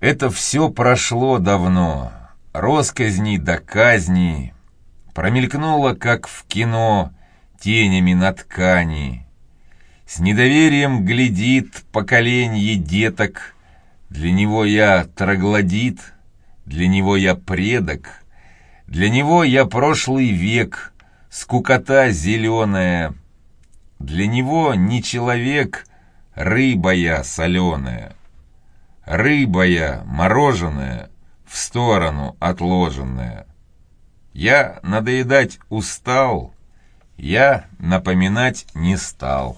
Это все прошло давно, росказни до казни, Промелькнуло, как в кино, тенями на ткани. С недоверием глядит поколенье деток, Для него я троглодит, для него я предок, Для него я прошлый век, скукота зеленая, Для него не человек, рыба я соленая. Рыба я мороженая, в сторону отложенная. Я надоедать устал, я напоминать не стал.